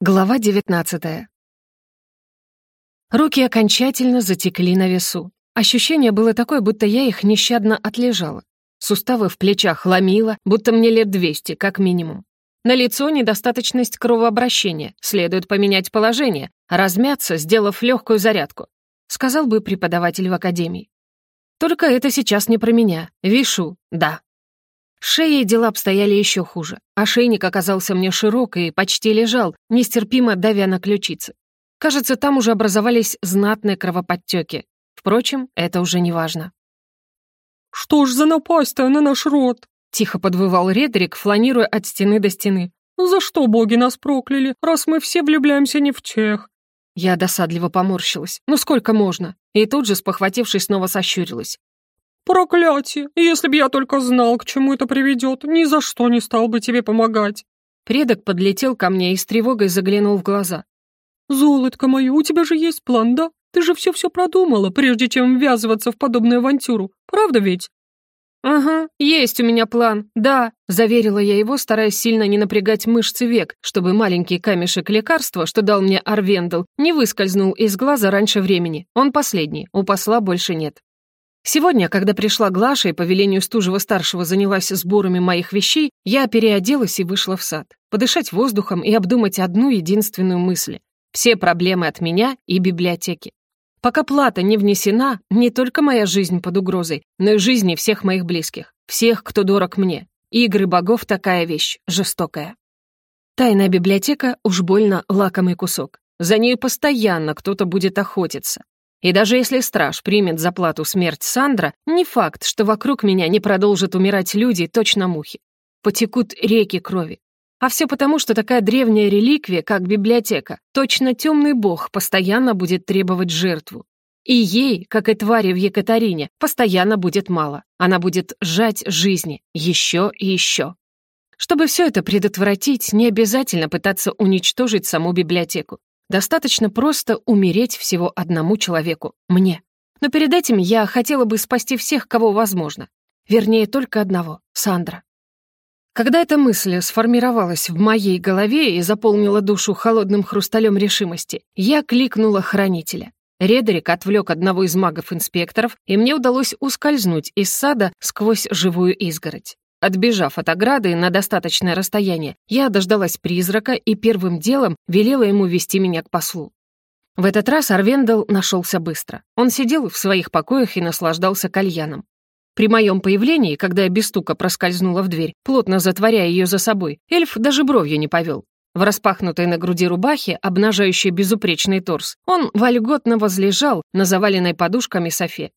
Глава 19 Руки окончательно затекли на весу. Ощущение было такое, будто я их нещадно отлежала. Суставы в плечах ломило, будто мне лет 200, как минимум. На лицо недостаточность кровообращения, следует поменять положение, размяться, сделав легкую зарядку, сказал бы преподаватель в академии. Только это сейчас не про меня. Вишу, да. Шеей дела обстояли еще хуже. Ошейник оказался мне широк и почти лежал, нестерпимо давя на ключицы. Кажется, там уже образовались знатные кровоподтеки. Впрочем, это уже не важно. «Что ж за напасть-то на наш род?» — тихо подвывал Редрик, фланируя от стены до стены. «За что боги нас прокляли, раз мы все влюбляемся не в тех?» Я досадливо поморщилась. «Ну сколько можно?» И тут же, спохватившись, снова сощурилась. «Проклятие! Если б я только знал, к чему это приведет, ни за что не стал бы тебе помогать!» Предок подлетел ко мне и с тревогой заглянул в глаза. «Золотко мое, у тебя же есть план, да? Ты же все-все продумала, прежде чем ввязываться в подобную авантюру. Правда ведь?» «Ага, есть у меня план, да», — заверила я его, стараясь сильно не напрягать мышцы век, чтобы маленький камешек лекарства, что дал мне Арвендел, не выскользнул из глаза раньше времени. Он последний, у посла больше нет. Сегодня, когда пришла Глаша и по велению Стужева-старшего занялась сборами моих вещей, я переоделась и вышла в сад. Подышать воздухом и обдумать одну единственную мысль. Все проблемы от меня и библиотеки. Пока плата не внесена, не только моя жизнь под угрозой, но и жизни всех моих близких, всех, кто дорог мне. Игры богов — такая вещь, жестокая. Тайная библиотека уж больно лакомый кусок. За ней постоянно кто-то будет охотиться. И даже если страж примет за плату смерть Сандра, не факт, что вокруг меня не продолжат умирать люди точно мухи. Потекут реки крови. А все потому, что такая древняя реликвия, как библиотека, точно темный бог постоянно будет требовать жертву. И ей, как и твари в Екатерине, постоянно будет мало. Она будет сжать жизни еще и еще. Чтобы все это предотвратить, не обязательно пытаться уничтожить саму библиотеку. Достаточно просто умереть всего одному человеку, мне. Но перед этим я хотела бы спасти всех, кого возможно. Вернее, только одного — Сандра. Когда эта мысль сформировалась в моей голове и заполнила душу холодным хрусталем решимости, я кликнула хранителя. Редерик отвлек одного из магов-инспекторов, и мне удалось ускользнуть из сада сквозь живую изгородь. Отбежав от ограды на достаточное расстояние, я дождалась призрака и первым делом велела ему вести меня к послу. В этот раз Арвендел нашелся быстро. Он сидел в своих покоях и наслаждался кальяном. При моем появлении, когда я без стука проскользнула в дверь, плотно затворяя ее за собой, эльф даже бровью не повел. В распахнутой на груди рубахе, обнажающей безупречный торс, он вольготно возлежал на заваленной подушками софе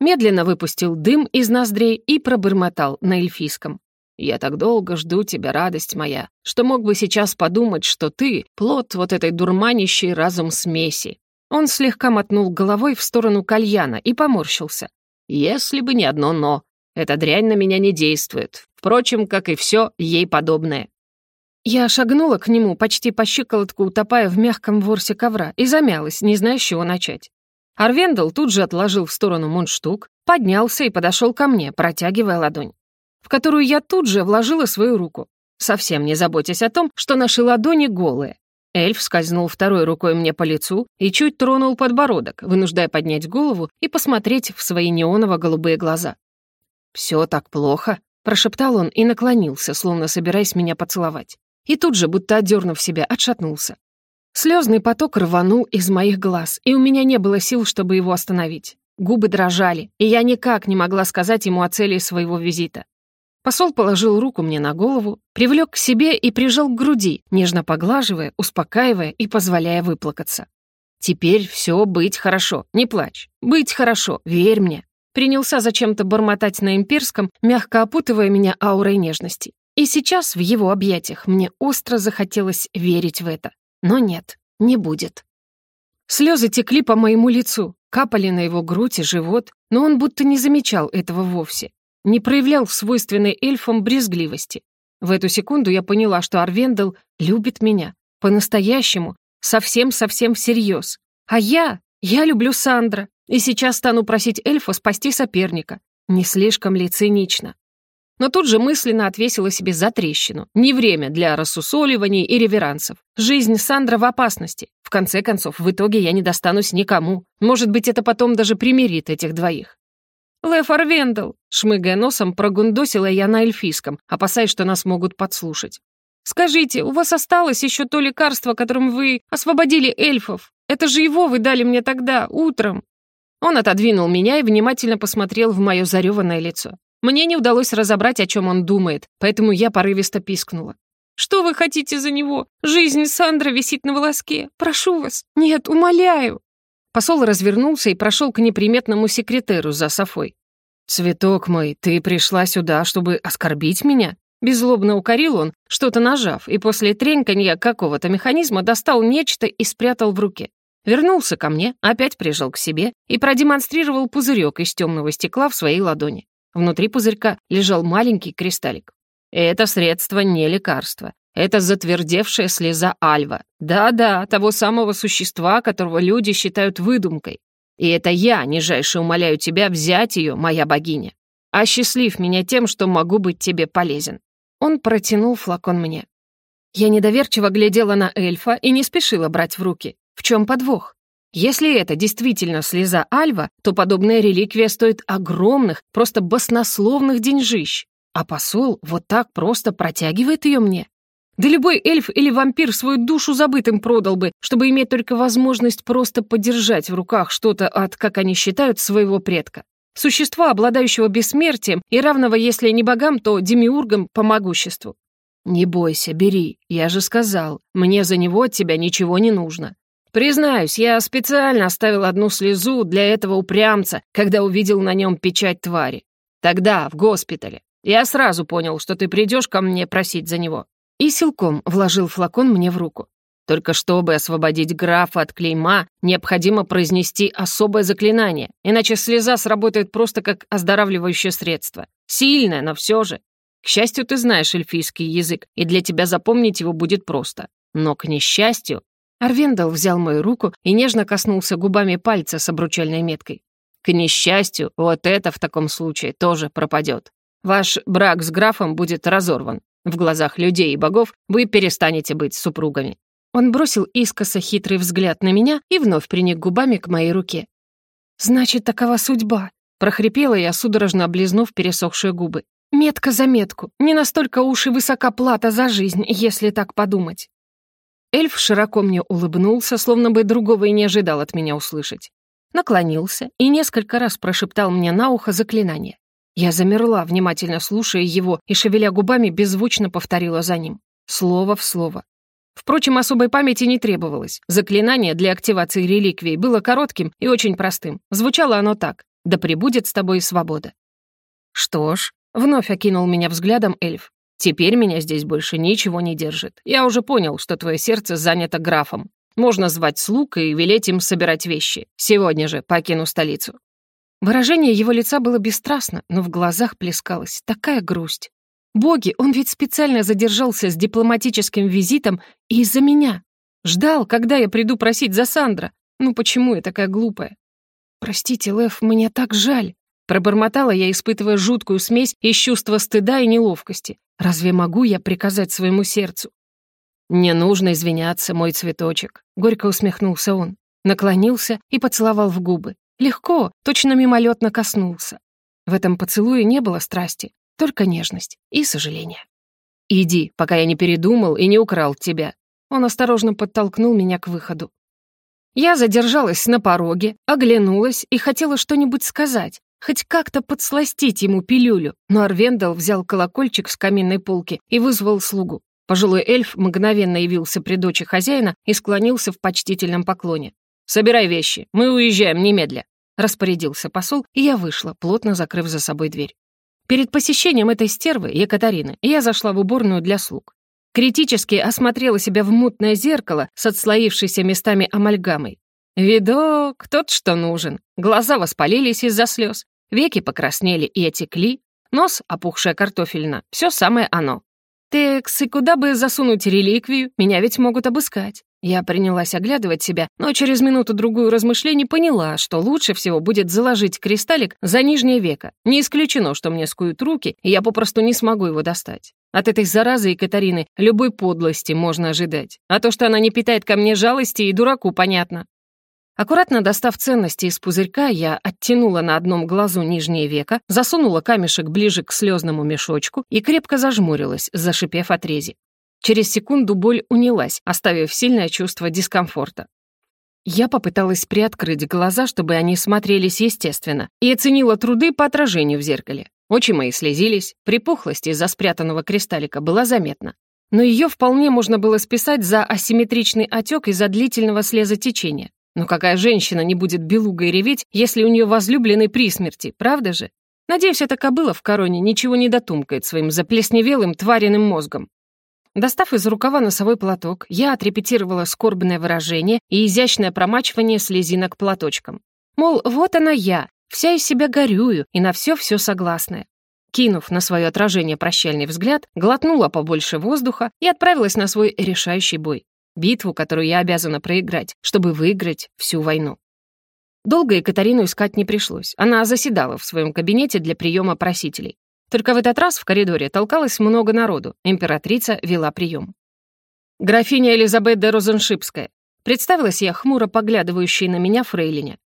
медленно выпустил дым из ноздрей и пробормотал на эльфийском. «Я так долго жду тебя, радость моя, что мог бы сейчас подумать, что ты — плод вот этой дурманящей разум смеси». Он слегка мотнул головой в сторону кальяна и поморщился. «Если бы не одно «но». Эта дрянь на меня не действует. Впрочем, как и все ей подобное». Я шагнула к нему, почти по щиколотку утопая в мягком ворсе ковра, и замялась, не зная, с чего начать. Арвендел тут же отложил в сторону мундштук, поднялся и подошел ко мне, протягивая ладонь, в которую я тут же вложила свою руку, совсем не заботясь о том, что наши ладони голые. Эльф скользнул второй рукой мне по лицу и чуть тронул подбородок, вынуждая поднять голову и посмотреть в свои неоново-голубые глаза. «Все так плохо», — прошептал он и наклонился, словно собираясь меня поцеловать. И тут же, будто отдернув себя, отшатнулся. Слезный поток рванул из моих глаз, и у меня не было сил, чтобы его остановить. Губы дрожали, и я никак не могла сказать ему о цели своего визита. Посол положил руку мне на голову, привлек к себе и прижал к груди, нежно поглаживая, успокаивая и позволяя выплакаться. «Теперь все быть хорошо, не плачь. Быть хорошо, верь мне». Принялся зачем-то бормотать на имперском, мягко опутывая меня аурой нежности. И сейчас в его объятиях мне остро захотелось верить в это. Но нет, не будет. Слезы текли по моему лицу, капали на его грудь и живот, но он будто не замечал этого вовсе, не проявлял в свойственной эльфам брезгливости. В эту секунду я поняла, что Арвендел любит меня, по-настоящему, совсем-совсем всерьез. А я, я люблю Сандра, и сейчас стану просить эльфа спасти соперника. Не слишком ли цинично? Но тут же мысленно отвесила себе за трещину. Не время для рассусоливаний и реверансов. Жизнь Сандра в опасности. В конце концов, в итоге я не достанусь никому. Может быть, это потом даже примирит этих двоих. «Лев Арвендел!» — шмыгая носом, прогундосила я на эльфийском, опасаясь, что нас могут подслушать. «Скажите, у вас осталось еще то лекарство, которым вы освободили эльфов? Это же его вы дали мне тогда, утром!» Он отодвинул меня и внимательно посмотрел в мое зареванное лицо. Мне не удалось разобрать, о чем он думает, поэтому я порывисто пискнула. «Что вы хотите за него? Жизнь Сандра висит на волоске. Прошу вас. Нет, умоляю». Посол развернулся и прошел к неприметному секретеру за Софой. «Цветок мой, ты пришла сюда, чтобы оскорбить меня?» Беззлобно укорил он, что-то нажав, и после треньканья какого-то механизма достал нечто и спрятал в руке. Вернулся ко мне, опять прижал к себе и продемонстрировал пузырек из темного стекла в своей ладони. Внутри пузырька лежал маленький кристаллик. Это средство не лекарство. Это затвердевшая слеза Альва. Да-да, того самого существа, которого люди считают выдумкой. И это я, нижайше умоляю тебя взять ее, моя богиня. Осчастлив меня тем, что могу быть тебе полезен. Он протянул флакон мне. Я недоверчиво глядела на эльфа и не спешила брать в руки. В чем подвох? Если это действительно слеза Альва, то подобная реликвия стоит огромных, просто баснословных деньжищ. А посол вот так просто протягивает ее мне. Да любой эльф или вампир свою душу забытым продал бы, чтобы иметь только возможность просто подержать в руках что-то от, как они считают, своего предка. Существа, обладающего бессмертием и равного, если не богам, то демиургам по могуществу. «Не бойся, бери, я же сказал, мне за него от тебя ничего не нужно. Признаюсь, я специально оставил одну слезу для этого упрямца, когда увидел на нем печать твари. Тогда, в госпитале. Я сразу понял, что ты придешь ко мне просить за него. И силком вложил флакон мне в руку. Только чтобы освободить графа от клейма, необходимо произнести особое заклинание, иначе слеза сработает просто как оздоравливающее средство. Сильное, но все же. К счастью, ты знаешь эльфийский язык, и для тебя запомнить его будет просто. Но, к несчастью, Арвендал взял мою руку и нежно коснулся губами пальца с обручальной меткой. «К несчастью, вот это в таком случае тоже пропадет. Ваш брак с графом будет разорван. В глазах людей и богов вы перестанете быть супругами». Он бросил искоса хитрый взгляд на меня и вновь приник губами к моей руке. «Значит, такова судьба», — прохрипела я, судорожно облизнув пересохшие губы. «Метка за метку. Не настолько уж и высока плата за жизнь, если так подумать». Эльф широко мне улыбнулся, словно бы другого и не ожидал от меня услышать. Наклонился и несколько раз прошептал мне на ухо заклинание. Я замерла, внимательно слушая его, и, шевеля губами, беззвучно повторила за ним. Слово в слово. Впрочем, особой памяти не требовалось. Заклинание для активации реликвий было коротким и очень простым. Звучало оно так. «Да пребудет с тобой свобода». «Что ж», — вновь окинул меня взглядом эльф. Теперь меня здесь больше ничего не держит. Я уже понял, что твое сердце занято графом. Можно звать слуг и велеть им собирать вещи. Сегодня же покину столицу». Выражение его лица было бесстрастно, но в глазах плескалась такая грусть. Боги, он ведь специально задержался с дипломатическим визитом из-за меня. Ждал, когда я приду просить за Сандра. Ну почему я такая глупая? Простите, Лев, мне так жаль. Пробормотала я, испытывая жуткую смесь из чувства стыда и неловкости. Разве могу я приказать своему сердцу? «Не нужно извиняться, мой цветочек», — горько усмехнулся он. Наклонился и поцеловал в губы. Легко, точно мимолетно коснулся. В этом поцелуе не было страсти, только нежность и сожаление. «Иди, пока я не передумал и не украл тебя». Он осторожно подтолкнул меня к выходу. Я задержалась на пороге, оглянулась и хотела что-нибудь сказать, Хоть как-то подсластить ему пилюлю, но Арвендал взял колокольчик с каминной полки и вызвал слугу. Пожилой эльф мгновенно явился при дочи хозяина и склонился в почтительном поклоне. «Собирай вещи, мы уезжаем немедля», — распорядился посол, и я вышла, плотно закрыв за собой дверь. Перед посещением этой стервы, Екатерины, я зашла в уборную для слуг. Критически осмотрела себя в мутное зеркало с отслоившейся местами амальгамой. Видок тот, что нужен. Глаза воспалились из-за слез, Веки покраснели и отекли, нос, опухшая картофельно, все самое оно. «Текс, и куда бы засунуть реликвию? Меня ведь могут обыскать». Я принялась оглядывать себя, но через минуту-другую размышлений поняла, что лучше всего будет заложить кристаллик за нижнее веко. Не исключено, что мне скуют руки, и я попросту не смогу его достать. От этой заразы Екатерины любой подлости можно ожидать. А то, что она не питает ко мне жалости, и дураку понятно. Аккуратно достав ценности из пузырька, я оттянула на одном глазу нижнее веко, засунула камешек ближе к слезному мешочку и крепко зажмурилась, зашипев от рези. Через секунду боль унялась, оставив сильное чувство дискомфорта. Я попыталась приоткрыть глаза, чтобы они смотрелись естественно, и оценила труды по отражению в зеркале. Очи мои слезились, припухлость из-за спрятанного кристаллика была заметна. Но ее вполне можно было списать за асимметричный отек из-за длительного слезотечения. Но какая женщина не будет белугой реветь, если у нее возлюбленный при смерти, правда же? Надеюсь, эта кобыла в короне ничего не дотумкает своим заплесневелым твариным мозгом. Достав из рукава носовой платок, я отрепетировала скорбное выражение и изящное промачивание слезинок платочком. Мол, вот она я, вся из себя горюю и на все-все согласная. Кинув на свое отражение прощальный взгляд, глотнула побольше воздуха и отправилась на свой решающий бой. Битву, которую я обязана проиграть, чтобы выиграть всю войну. Долго Екатерину искать не пришлось. Она заседала в своем кабинете для приема просителей. Только в этот раз в коридоре толкалось много народу. Императрица вела прием. «Графиня Элизабет де Розеншипская». Представилась я хмуро поглядывающей на меня фрейлине.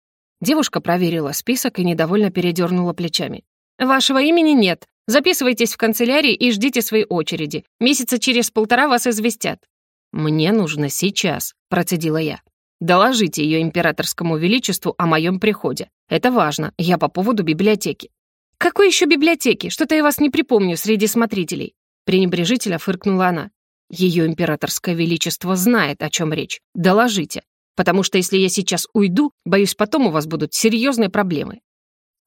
Девушка проверила список и недовольно передернула плечами. «Вашего имени нет. Записывайтесь в канцелярии и ждите своей очереди. Месяца через полтора вас известят. «Мне нужно сейчас», — процедила я. «Доложите ее императорскому величеству о моем приходе. Это важно, я по поводу библиотеки». «Какой еще библиотеки? Что-то я вас не припомню среди смотрителей». Пренебрежительно фыркнула она. Ее императорское величество знает, о чем речь. Доложите. Потому что если я сейчас уйду, боюсь, потом у вас будут серьезные проблемы».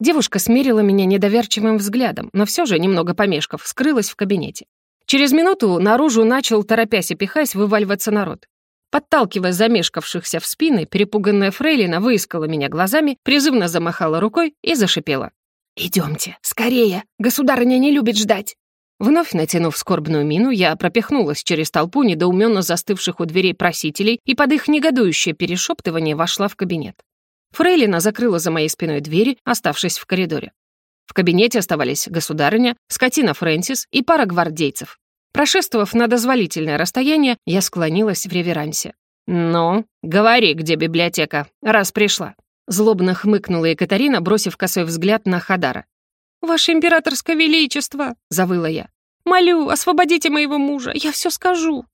Девушка смерила меня недоверчивым взглядом, но все же, немного помешков, скрылась в кабинете. Через минуту наружу начал, торопясь и пихаясь, вываливаться народ. Подталкивая замешкавшихся в спины, перепуганная фрейлина выискала меня глазами, призывно замахала рукой и зашипела. «Идемте, скорее! Государыня не любит ждать!» Вновь натянув скорбную мину, я пропихнулась через толпу недоуменно застывших у дверей просителей и под их негодующее перешептывание вошла в кабинет. Фрейлина закрыла за моей спиной двери, оставшись в коридоре. В кабинете оставались государыня, скотина Фрэнсис и пара гвардейцев. Прошествовав на дозволительное расстояние, я склонилась в реверансе. «Ну, говори, где библиотека, раз пришла». Злобно хмыкнула Екатерина, бросив косой взгляд на Хадара. «Ваше императорское величество!» — завыла я. «Молю, освободите моего мужа, я все скажу».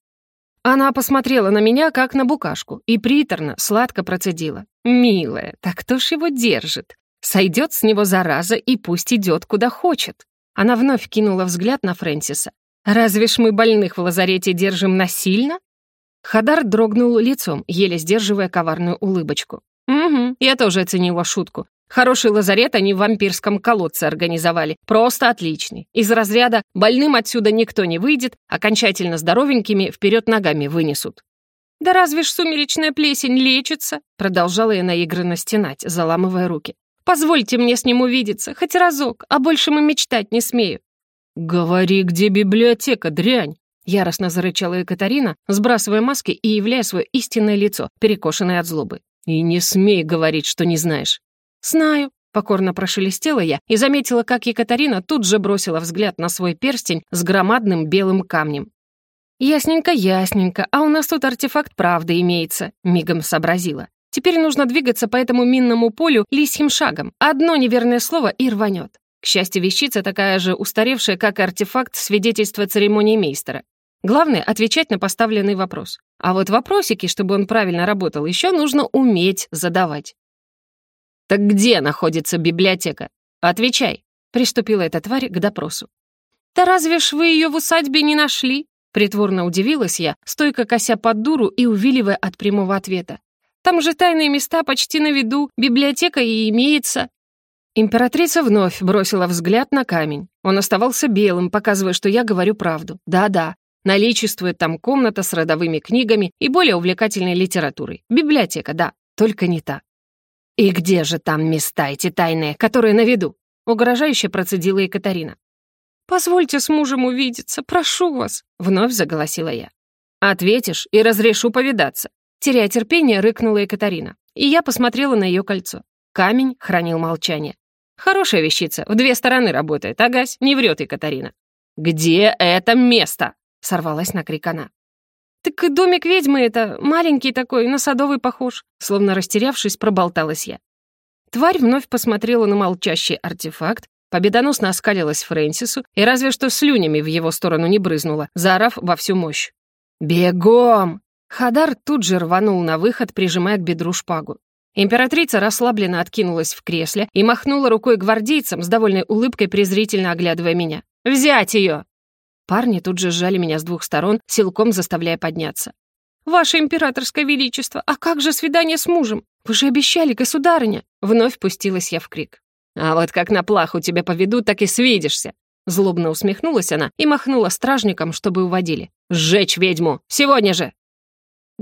Она посмотрела на меня, как на букашку, и приторно, сладко процедила. «Милая, так кто ж его держит? Сойдет с него зараза и пусть идет куда хочет. Она вновь кинула взгляд на Фрэнсиса. «Разве ж мы больных в лазарете держим насильно?» Хадар дрогнул лицом, еле сдерживая коварную улыбочку. «Угу, я тоже оценила шутку. Хороший лазарет они в вампирском колодце организовали. Просто отличный. Из разряда «больным отсюда никто не выйдет», окончательно здоровенькими вперед ногами вынесут. «Да разве ж сумеречная плесень лечится?» Продолжала я наигранно стенать, заламывая руки. Позвольте мне с ним увидеться, хоть разок, а больше мы мечтать не смею». «Говори, где библиотека, дрянь!» Яростно зарычала Екатерина, сбрасывая маски и являя свое истинное лицо, перекошенное от злобы. «И не смей говорить, что не знаешь». «Знаю», — покорно прошелестела я и заметила, как Екатерина тут же бросила взгляд на свой перстень с громадным белым камнем. «Ясненько, ясненько, а у нас тут артефакт правды имеется», — мигом сообразила. Теперь нужно двигаться по этому минному полю лисьим шагом. Одно неверное слово и рванет. К счастью, вещица такая же устаревшая, как и артефакт свидетельства церемонии мейстера. Главное — отвечать на поставленный вопрос. А вот вопросики, чтобы он правильно работал, еще нужно уметь задавать. «Так где находится библиотека? Отвечай!» — приступила эта тварь к допросу. «Да разве ж вы ее в усадьбе не нашли?» Притворно удивилась я, стойко кося под дуру и увиливая от прямого ответа. Там же тайные места почти на виду, библиотека и имеется». Императрица вновь бросила взгляд на камень. Он оставался белым, показывая, что я говорю правду. Да-да, наличествует там комната с родовыми книгами и более увлекательной литературой. Библиотека, да, только не та. «И где же там места эти тайные, которые на виду?» угрожающе процедила Екатерина. «Позвольте с мужем увидеться, прошу вас», — вновь заголосила я. «Ответишь и разрешу повидаться», — теряя терпение, рыкнула Екатерина. И я посмотрела на ее кольцо. Камень хранил молчание. «Хорошая вещица, в две стороны работает, агась, не врет Екатерина». «Где это место?» — сорвалась на крик она. «Так домик ведьмы это, маленький такой, на садовый похож», словно растерявшись, проболталась я. Тварь вновь посмотрела на молчащий артефакт, победоносно оскалилась Фрэнсису и разве что слюнями в его сторону не брызнула, заорав во всю мощь. «Бегом!» Хадар тут же рванул на выход, прижимая к бедру шпагу. Императрица расслабленно откинулась в кресле и махнула рукой гвардейцам с довольной улыбкой, презрительно оглядывая меня. «Взять ее!» Парни тут же сжали меня с двух сторон, силком заставляя подняться. «Ваше императорское величество, а как же свидание с мужем? Вы же обещали, государыня!» Вновь пустилась я в крик. «А вот как на плаху тебя поведут, так и свидишься!» Злобно усмехнулась она и махнула стражникам, чтобы уводили. «Сжечь ведьму! Сегодня же!»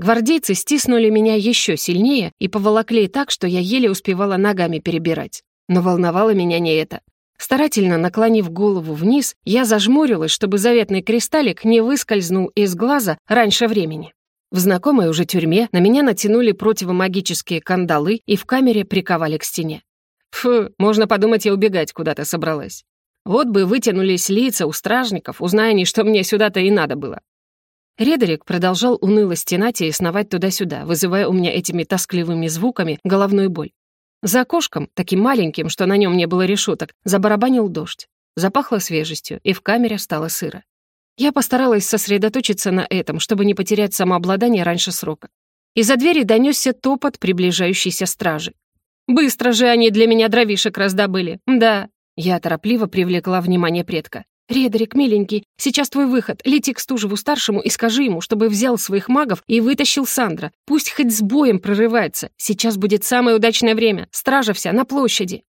Гвардейцы стиснули меня еще сильнее и поволокли так, что я еле успевала ногами перебирать. Но волновало меня не это. Старательно наклонив голову вниз, я зажмурилась, чтобы заветный кристаллик не выскользнул из глаза раньше времени. В знакомой уже тюрьме на меня натянули противомагические кандалы и в камере приковали к стене. Фу, можно подумать, я убегать куда-то собралась. Вот бы вытянулись лица у стражников, узная они, что мне сюда-то и надо было. Редерик продолжал уныло стенать и сновать туда-сюда, вызывая у меня этими тоскливыми звуками головную боль. За окошком, таким маленьким, что на нем не было решеток, забарабанил дождь. Запахло свежестью, и в камере стало сыро. Я постаралась сосредоточиться на этом, чтобы не потерять самообладание раньше срока. Из-за двери донесся топот приближающейся стражи. «Быстро же они для меня дровишек раздобыли, да!» Я торопливо привлекла внимание предка. «Редерик, миленький, сейчас твой выход. Лети к Стужеву-старшему и скажи ему, чтобы взял своих магов и вытащил Сандра. Пусть хоть с боем прорывается. Сейчас будет самое удачное время. Стража вся на площади».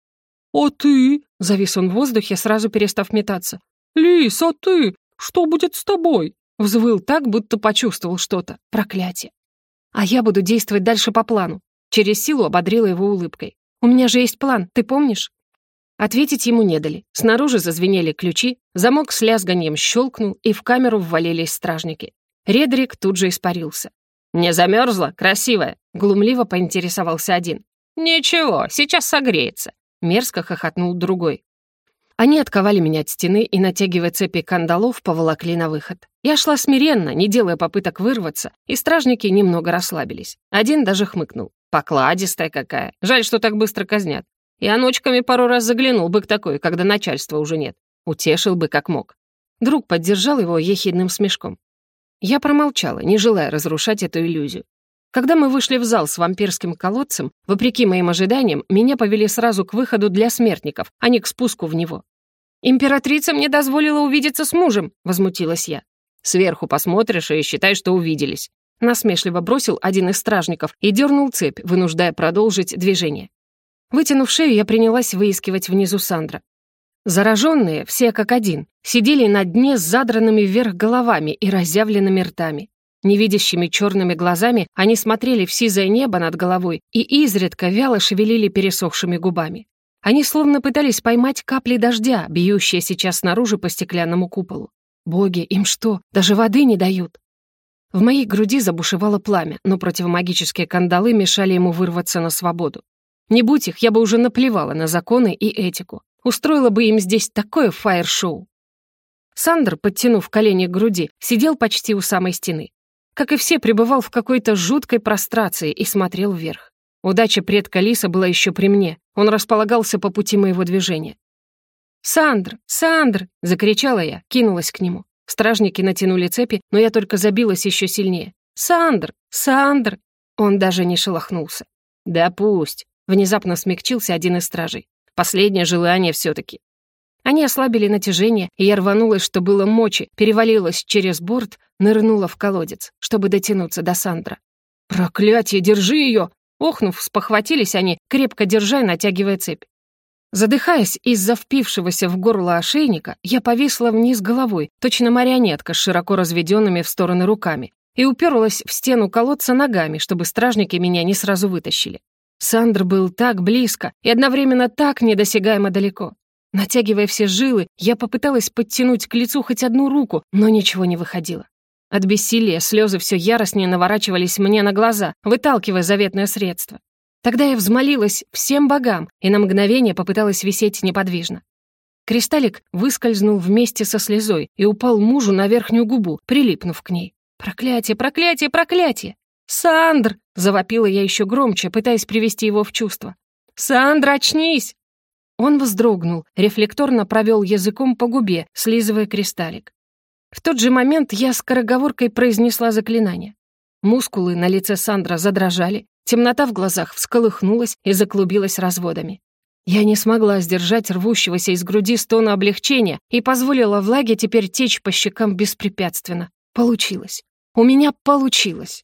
«А ты?» — завис он в воздухе, сразу перестав метаться. «Лис, а ты? Что будет с тобой?» Взвыл так, будто почувствовал что-то. Проклятие. «А я буду действовать дальше по плану». Через силу ободрила его улыбкой. «У меня же есть план, ты помнишь?» Ответить ему не дали. Снаружи зазвенели ключи, замок с лязганьем щелкнул, и в камеру ввалились стражники. Редрик тут же испарился. «Не замерзла, красивая?» — глумливо поинтересовался один. «Ничего, сейчас согреется», — мерзко хохотнул другой. Они отковали меня от стены и, натягивая цепи кандалов, поволокли на выход. Я шла смиренно, не делая попыток вырваться, и стражники немного расслабились. Один даже хмыкнул. «Покладистая какая. Жаль, что так быстро казнят. Я ночками пару раз заглянул бы к такой, когда начальства уже нет. Утешил бы как мог. Друг поддержал его ехидным смешком. Я промолчала, не желая разрушать эту иллюзию. Когда мы вышли в зал с вампирским колодцем, вопреки моим ожиданиям, меня повели сразу к выходу для смертников, а не к спуску в него. «Императрица мне дозволила увидеться с мужем», — возмутилась я. «Сверху посмотришь и считай, что увиделись», — насмешливо бросил один из стражников и дернул цепь, вынуждая продолжить движение. Вытянув шею, я принялась выискивать внизу Сандра. Зараженные, все как один, сидели на дне с задранными вверх головами и разъявленными ртами. Невидящими черными глазами они смотрели в сизое небо над головой и изредка вяло шевелили пересохшими губами. Они словно пытались поймать капли дождя, бьющие сейчас снаружи по стеклянному куполу. Боги, им что, даже воды не дают? В моей груди забушевало пламя, но противомагические кандалы мешали ему вырваться на свободу. Не будь их, я бы уже наплевала на законы и этику. Устроила бы им здесь такое фаер-шоу. Сандер, подтянув колени к груди, сидел почти у самой стены. Как и все, пребывал в какой-то жуткой прострации и смотрел вверх. Удача предка Лиса была еще при мне. Он располагался по пути моего движения. «Сандр! Сандр!» — закричала я, кинулась к нему. Стражники натянули цепи, но я только забилась еще сильнее. «Сандр! Сандр!» Он даже не шелохнулся. «Да пусть!» Внезапно смягчился один из стражей. Последнее желание все-таки. Они ослабили натяжение, и я рванулась, что было мочи, перевалилась через борт, нырнула в колодец, чтобы дотянуться до Сандра. «Проклятие, держи ее!» Охнув, спохватились они, крепко держа и натягивая цепь. Задыхаясь из-за впившегося в горло ошейника, я повисла вниз головой, точно марионетка с широко разведенными в стороны руками, и уперлась в стену колодца ногами, чтобы стражники меня не сразу вытащили. Сандр был так близко и одновременно так недосягаемо далеко. Натягивая все жилы, я попыталась подтянуть к лицу хоть одну руку, но ничего не выходило. От бессилия слезы все яростнее наворачивались мне на глаза, выталкивая заветное средство. Тогда я взмолилась всем богам и на мгновение попыталась висеть неподвижно. Кристаллик выскользнул вместе со слезой и упал мужу на верхнюю губу, прилипнув к ней. «Проклятие, проклятие, проклятие!» «Сандр!» — завопила я еще громче, пытаясь привести его в чувство. «Сандр, очнись!» Он вздрогнул, рефлекторно провел языком по губе, слизывая кристаллик. В тот же момент я скороговоркой произнесла заклинание. Мускулы на лице Сандра задрожали, темнота в глазах всколыхнулась и заклубилась разводами. Я не смогла сдержать рвущегося из груди стона облегчения и позволила влаге теперь течь по щекам беспрепятственно. Получилось. У меня получилось.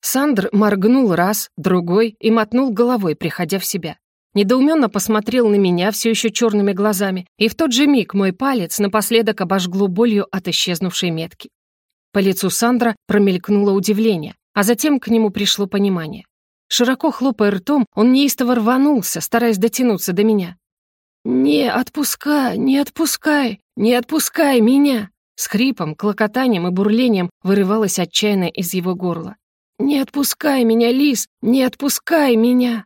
Сандр моргнул раз, другой и мотнул головой, приходя в себя. Недоуменно посмотрел на меня все еще черными глазами, и в тот же миг мой палец напоследок обожгло болью от исчезнувшей метки. По лицу Сандра промелькнуло удивление, а затем к нему пришло понимание. Широко хлопая ртом, он неистово рванулся, стараясь дотянуться до меня. «Не отпускай, не отпускай, не отпускай меня!» С хрипом, клокотанием и бурлением вырывалось отчаянно из его горла. «Не отпускай меня, Лис, не отпускай меня!»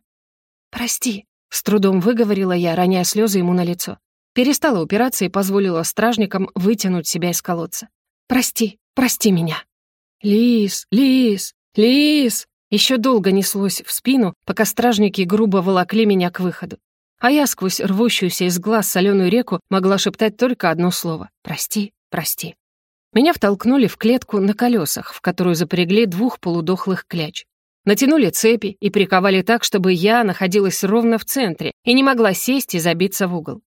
«Прости», — с трудом выговорила я, роняя слезы ему на лицо. Перестала упираться и позволила стражникам вытянуть себя из колодца. «Прости, прости меня!» «Лис, Лис, Лис!» Еще долго неслось в спину, пока стражники грубо волокли меня к выходу. А я сквозь рвущуюся из глаз соленую реку могла шептать только одно слово «Прости, прости». Меня втолкнули в клетку на колесах, в которую запрягли двух полудохлых кляч. Натянули цепи и приковали так, чтобы я находилась ровно в центре и не могла сесть и забиться в угол.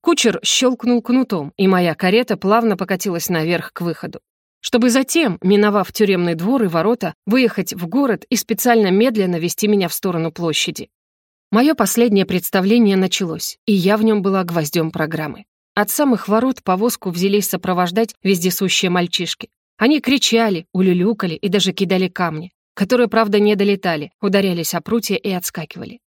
Кучер щелкнул кнутом, и моя карета плавно покатилась наверх к выходу чтобы затем, миновав тюремный двор и ворота, выехать в город и специально медленно вести меня в сторону площади. Мое последнее представление началось, и я в нем была гвоздем программы. От самых ворот повозку взялись сопровождать вездесущие мальчишки. Они кричали, улюлюкали и даже кидали камни, которые, правда, не долетали, ударялись о прутья и отскакивали.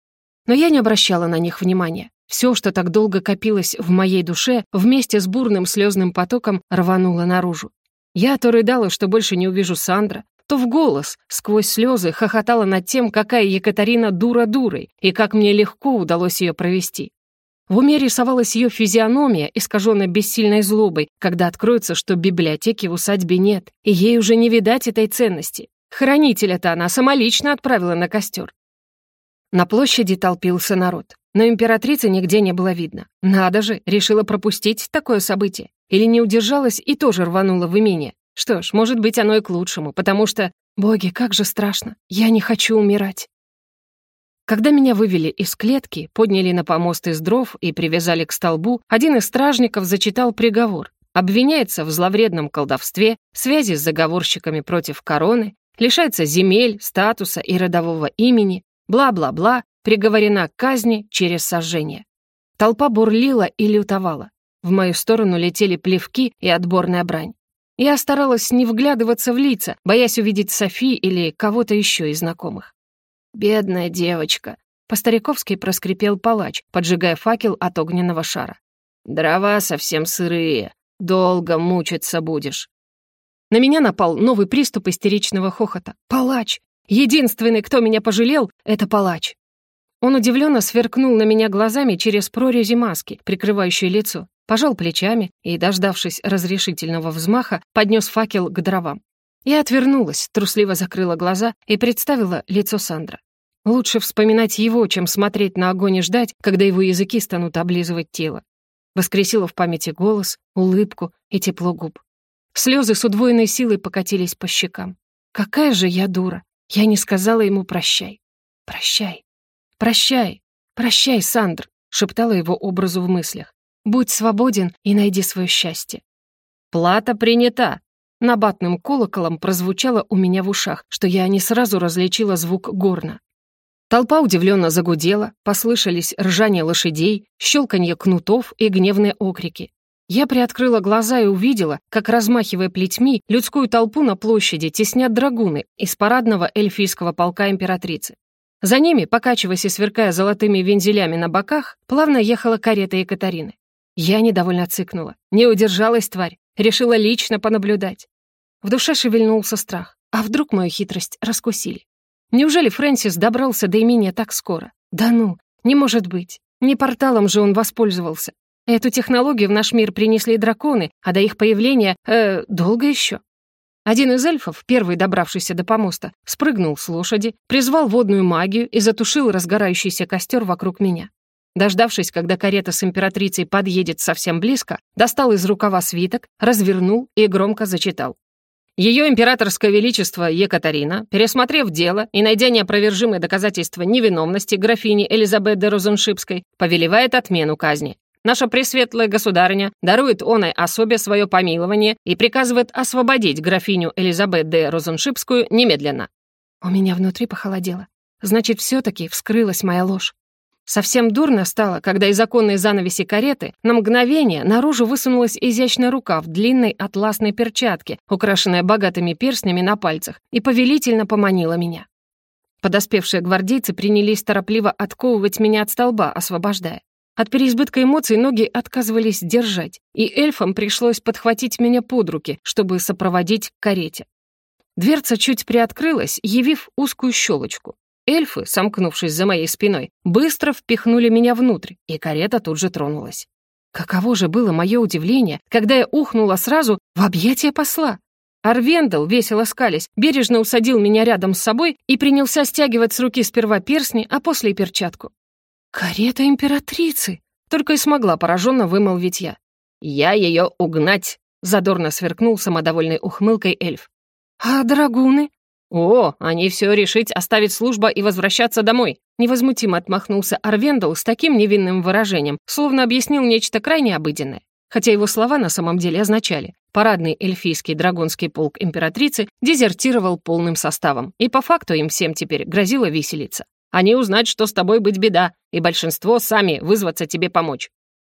Но я не обращала на них внимания. Все, что так долго копилось в моей душе, вместе с бурным слезным потоком рвануло наружу. Я то рыдала, что больше не увижу Сандра, то в голос, сквозь слезы, хохотала над тем, какая Екатерина дура дурой, и как мне легко удалось ее провести. В уме рисовалась ее физиономия, искаженная бессильной злобой, когда откроется, что библиотеки в усадьбе нет, и ей уже не видать этой ценности. Хранителя-то она самолично отправила на костер. На площади толпился народ, но императрицы нигде не было видно. Надо же, решила пропустить такое событие. Или не удержалась и тоже рванула в имение? Что ж, может быть, оно и к лучшему, потому что... Боги, как же страшно. Я не хочу умирать. Когда меня вывели из клетки, подняли на помост из дров и привязали к столбу, один из стражников зачитал приговор. Обвиняется в зловредном колдовстве, связи с заговорщиками против короны, лишается земель, статуса и родового имени, бла-бла-бла, приговорена к казни через сожжение. Толпа бурлила и лютовала. В мою сторону летели плевки и отборная брань. Я старалась не вглядываться в лица, боясь увидеть Софи или кого-то еще из знакомых. «Бедная девочка», — по-стариковски проскрипел палач, поджигая факел от огненного шара. «Дрова совсем сырые, долго мучиться будешь». На меня напал новый приступ истеричного хохота. «Палач! Единственный, кто меня пожалел, — это палач!» Он удивленно сверкнул на меня глазами через прорези маски, прикрывающей лицо пожал плечами и, дождавшись разрешительного взмаха, поднес факел к дровам. Я отвернулась, трусливо закрыла глаза и представила лицо Сандра. Лучше вспоминать его, чем смотреть на огонь и ждать, когда его языки станут облизывать тело. Воскресила в памяти голос, улыбку и тепло губ. Слезы с удвоенной силой покатились по щекам. Какая же я дура! Я не сказала ему «прощай». «Прощай, прощай, прощай, Сандр», шептала его образу в мыслях. Будь свободен и найди свое счастье. Плата принята. Набатным колоколом прозвучало у меня в ушах, что я не сразу различила звук горна. Толпа удивленно загудела, послышались ржание лошадей, щелканье кнутов и гневные окрики. Я приоткрыла глаза и увидела, как, размахивая плетьми, людскую толпу на площади теснят драгуны из парадного эльфийского полка императрицы. За ними, покачиваясь и сверкая золотыми вензелями на боках, плавно ехала карета Екатерины. Я недовольно цыкнула. Не удержалась тварь. Решила лично понаблюдать. В душе шевельнулся страх. А вдруг мою хитрость раскусили? Неужели Фрэнсис добрался до имения так скоро? Да ну, не может быть. Не порталом же он воспользовался. Эту технологию в наш мир принесли драконы, а до их появления, э, долго еще. Один из эльфов, первый добравшийся до помоста, спрыгнул с лошади, призвал водную магию и затушил разгорающийся костер вокруг меня. Дождавшись, когда карета с императрицей подъедет совсем близко, достал из рукава свиток, развернул и громко зачитал. Ее императорское величество Екатерина, пересмотрев дело и найдя неопровержимые доказательства невиновности графини Элизабет де Розеншипской, повелевает отмену казни. Наша пресветлая государыня дарует оной особе свое помилование и приказывает освободить графиню Элизабет де Розеншипскую немедленно». У меня внутри похолодело. Значит, все таки вскрылась моя ложь. Совсем дурно стало, когда из оконной занавеси кареты на мгновение наружу высунулась изящная рука в длинной атласной перчатке, украшенная богатыми перстнями на пальцах, и повелительно поманила меня. Подоспевшие гвардейцы принялись торопливо отковывать меня от столба, освобождая. От переизбытка эмоций ноги отказывались держать, и эльфам пришлось подхватить меня под руки, чтобы сопроводить к карете. Дверца чуть приоткрылась, явив узкую щелочку. Эльфы, сомкнувшись за моей спиной, быстро впихнули меня внутрь, и карета тут же тронулась. Каково же было мое удивление, когда я ухнула сразу в объятия посла. Арвендел, весело скались, бережно усадил меня рядом с собой и принялся стягивать с руки сперва перстни, а после и перчатку. «Карета императрицы!» — только и смогла пораженно вымолвить я. «Я ее угнать!» — задорно сверкнул самодовольной ухмылкой эльф. «А драгуны?» «О, они все решить, оставить служба и возвращаться домой!» Невозмутимо отмахнулся Арвендал с таким невинным выражением, словно объяснил нечто крайне обыденное. Хотя его слова на самом деле означали «парадный эльфийский драгунский полк императрицы дезертировал полным составом, и по факту им всем теперь грозило виселица. Они узнать, что с тобой быть беда, и большинство сами вызваться тебе помочь».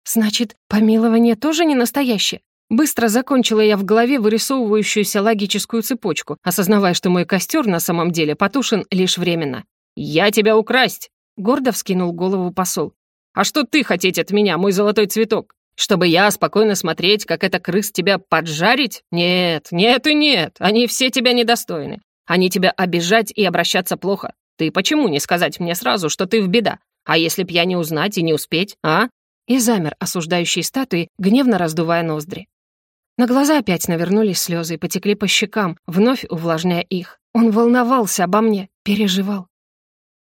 «Значит, помилование тоже не настоящее?» Быстро закончила я в голове вырисовывающуюся логическую цепочку, осознавая, что мой костер на самом деле потушен лишь временно. «Я тебя украсть!» — гордо вскинул голову посол. «А что ты хотеть от меня, мой золотой цветок? Чтобы я спокойно смотреть, как эта крыс тебя поджарить? Нет, нет и нет, они все тебя недостойны. Они тебя обижать и обращаться плохо. Ты почему не сказать мне сразу, что ты в беда? А если б я не узнать и не успеть, а?» И замер осуждающий статуи, гневно раздувая ноздри. На глаза опять навернулись слезы и потекли по щекам, вновь увлажняя их. Он волновался обо мне, переживал.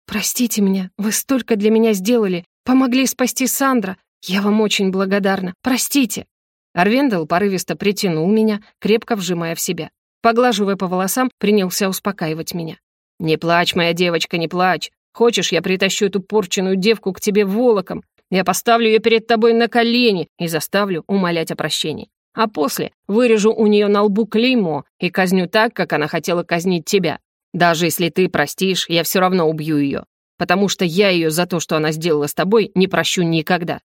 «Простите меня, вы столько для меня сделали, помогли спасти Сандра. Я вам очень благодарна. Простите!» Арвендел порывисто притянул меня, крепко вжимая в себя. Поглаживая по волосам, принялся успокаивать меня. «Не плачь, моя девочка, не плачь. Хочешь, я притащу эту порченую девку к тебе волоком? Я поставлю ее перед тобой на колени и заставлю умолять о прощении. А после вырежу у нее на лбу клеймо и казню так, как она хотела казнить тебя. Даже если ты простишь, я все равно убью ее, потому что я ее за то, что она сделала с тобой, не прощу никогда.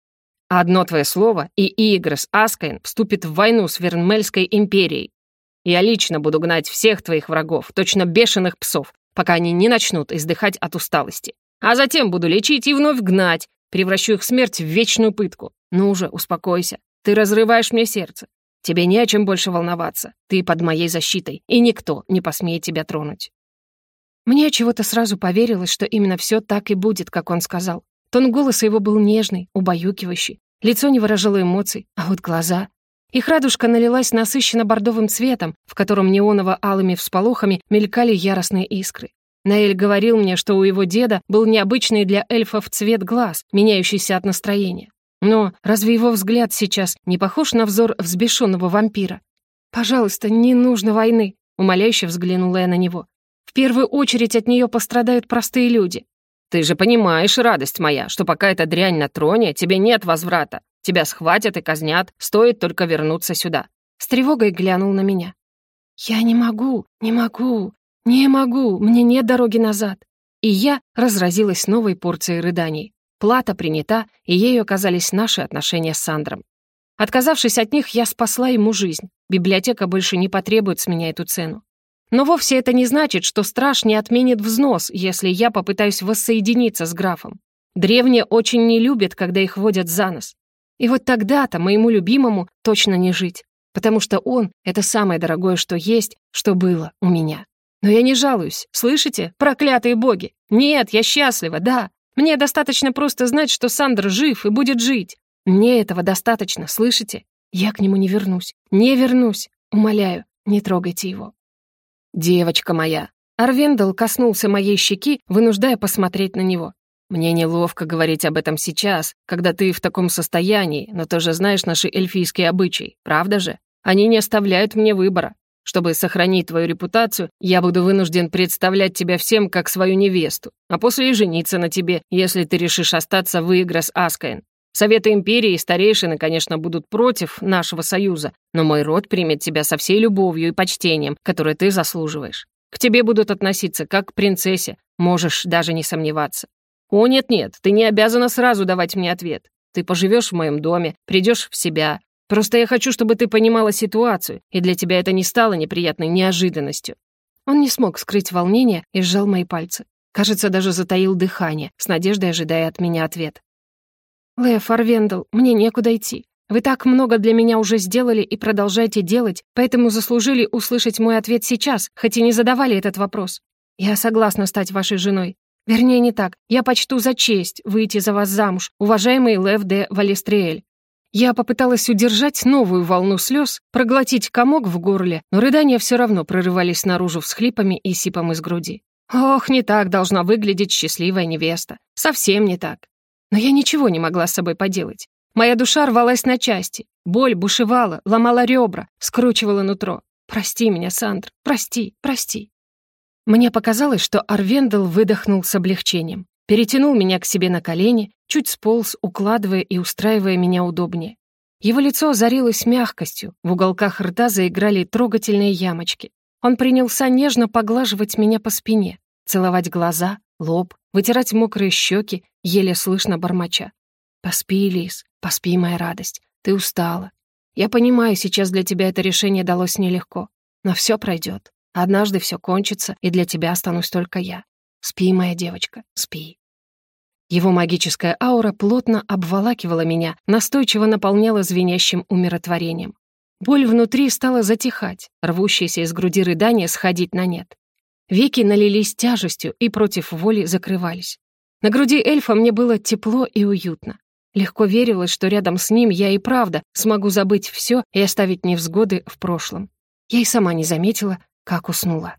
Одно твое слово, и Игрес Аскайн вступит в войну с Вернмельской империей. Я лично буду гнать всех твоих врагов, точно бешеных псов, пока они не начнут издыхать от усталости. А затем буду лечить и вновь гнать, превращу их смерть в вечную пытку. Ну уже, успокойся. Ты разрываешь мне сердце. Тебе не о чем больше волноваться. Ты под моей защитой, и никто не посмеет тебя тронуть. Мне чего-то сразу поверилось, что именно все так и будет, как он сказал. Тон голоса его был нежный, убаюкивающий. Лицо не выражало эмоций, а вот глаза... Их радужка налилась насыщенно бордовым цветом, в котором неоново-алыми всполохами мелькали яростные искры. Наэль говорил мне, что у его деда был необычный для эльфов цвет глаз, меняющийся от настроения. Но разве его взгляд сейчас не похож на взор взбешенного вампира? «Пожалуйста, не нужно войны», — умоляюще взглянула я на него. «В первую очередь от нее пострадают простые люди». «Ты же понимаешь, радость моя, что пока эта дрянь на троне, тебе нет возврата. Тебя схватят и казнят, стоит только вернуться сюда». С тревогой глянул на меня. «Я не могу, не могу, не могу, мне нет дороги назад». И я разразилась новой порцией рыданий. Плата принята, и ею оказались наши отношения с Сандром. Отказавшись от них, я спасла ему жизнь. Библиотека больше не потребует с меня эту цену. Но вовсе это не значит, что страж не отменит взнос, если я попытаюсь воссоединиться с графом. Древние очень не любят, когда их водят за нос. И вот тогда-то моему любимому точно не жить, потому что он — это самое дорогое, что есть, что было у меня. Но я не жалуюсь, слышите, проклятые боги? Нет, я счастлива, да. Мне достаточно просто знать, что Сандр жив и будет жить. Мне этого достаточно, слышите? Я к нему не вернусь, не вернусь. Умоляю, не трогайте его. Девочка моя. Арвендел коснулся моей щеки, вынуждая посмотреть на него. Мне неловко говорить об этом сейчас, когда ты в таком состоянии, но ты же знаешь наши эльфийские обычаи, правда же? Они не оставляют мне выбора. Чтобы сохранить твою репутацию, я буду вынужден представлять тебя всем как свою невесту, а после и жениться на тебе, если ты решишь остаться в игры с Аскаен. Советы Империи и старейшины, конечно, будут против нашего союза, но мой род примет тебя со всей любовью и почтением, которое ты заслуживаешь. К тебе будут относиться как к принцессе, можешь даже не сомневаться. «О, нет-нет, ты не обязана сразу давать мне ответ. Ты поживешь в моем доме, придешь в себя. Просто я хочу, чтобы ты понимала ситуацию, и для тебя это не стало неприятной неожиданностью». Он не смог скрыть волнение и сжал мои пальцы. Кажется, даже затаил дыхание, с надеждой ожидая от меня ответ. «Лев Арвендел, мне некуда идти. Вы так много для меня уже сделали и продолжаете делать, поэтому заслужили услышать мой ответ сейчас, хоть и не задавали этот вопрос. Я согласна стать вашей женой. Вернее, не так. Я почту за честь выйти за вас замуж, уважаемый Лев де Валестриэль. Я попыталась удержать новую волну слез, проглотить комок в горле, но рыдания все равно прорывались наружу всхлипами и сипом из груди. Ох, не так должна выглядеть счастливая невеста. Совсем не так. Но я ничего не могла с собой поделать. Моя душа рвалась на части. Боль бушевала, ломала ребра, скручивала нутро. «Прости меня, Сандр, прости, прости». Мне показалось, что Арвендел выдохнул с облегчением, перетянул меня к себе на колени, чуть сполз, укладывая и устраивая меня удобнее. Его лицо озарилось мягкостью, в уголках рта заиграли трогательные ямочки. Он принялся нежно поглаживать меня по спине, целовать глаза, лоб, вытирать мокрые щеки, еле слышно бормоча. «Поспи, Лис, поспи, моя радость, ты устала. Я понимаю, сейчас для тебя это решение далось нелегко, но все пройдет. Однажды все кончится, и для тебя останусь только я. Спи, моя девочка, спи». Его магическая аура плотно обволакивала меня, настойчиво наполняла звенящим умиротворением. Боль внутри стала затихать, рвущиеся из груди рыдания сходить на нет. Веки налились тяжестью и против воли закрывались. На груди эльфа мне было тепло и уютно. Легко верилось, что рядом с ним я и правда смогу забыть все и оставить невзгоды в прошлом. Я и сама не заметила, как уснула.